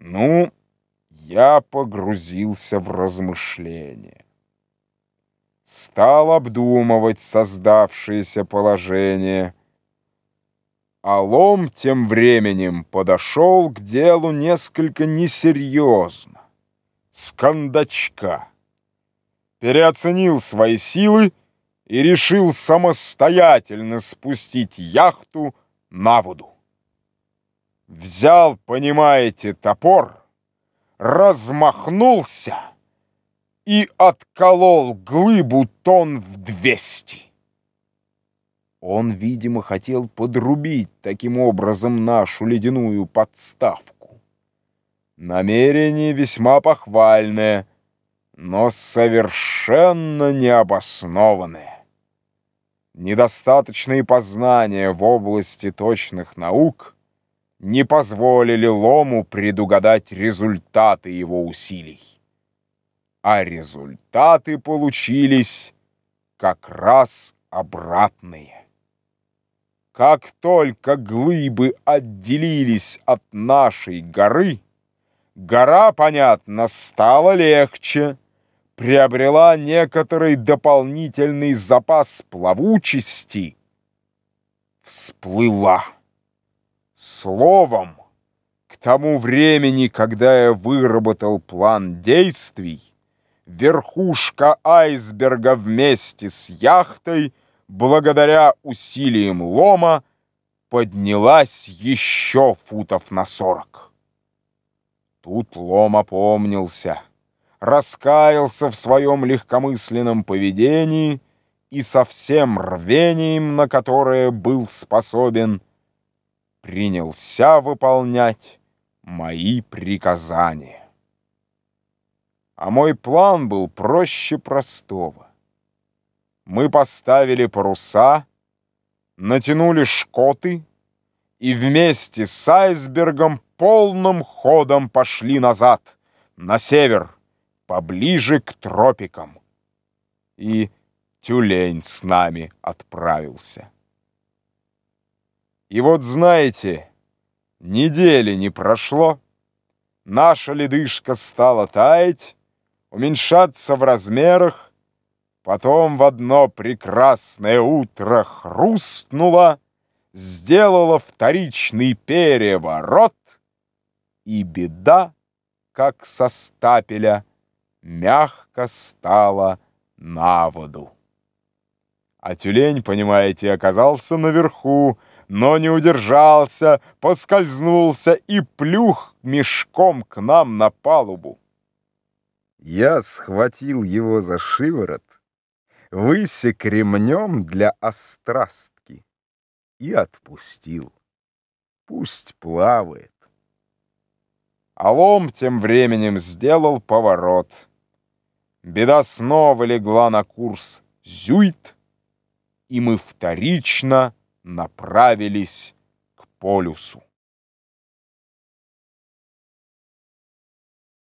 Ну, я погрузился в размышления. Стал обдумывать создавшееся положение. А лом тем временем подошел к делу несколько несерьезно, с кондачка. Переоценил свои силы и решил самостоятельно спустить яхту на воду. Взял, понимаете, топор, размахнулся и отколол глыбу тон в двести. Он, видимо, хотел подрубить таким образом нашу ледяную подставку. Намерение весьма похвальное, но совершенно необоснованное. Недостаточные познания в области точных наук — не позволили Лому предугадать результаты его усилий. А результаты получились как раз обратные. Как только глыбы отделились от нашей горы, гора, понятно, стала легче, приобрела некоторый дополнительный запас плавучести, всплыла. Словом, к тому времени, когда я выработал план действий, верхушка айсберга вместе с яхтой, благодаря усилиям лома, поднялась еще футов на сорок. Тут лом опомнился, раскаялся в своем легкомысленном поведении и со всем рвением, на которое был способен, принялся выполнять мои приказания. А мой план был проще простого. Мы поставили паруса, натянули шкоты и вместе с айсбергом полным ходом пошли назад, на север, поближе к тропикам. И тюлень с нами отправился. И вот знаете, недели не прошло, наша ледышка стала таять, уменьшаться в размерах, потом в одно прекрасное утро хрустнула, сделала вторичный переворот, и беда, как со стапеля, мягко стала на воду. А тюлень, понимаете, оказался наверху, но не удержался, поскользнулся и плюх мешком к нам на палубу. Я схватил его за шиворот, высек ремнем для острастки и отпустил. Пусть плавает. А лом тем временем сделал поворот. Беда снова легла на курс Зюйт, и мы вторично направились к полюсу.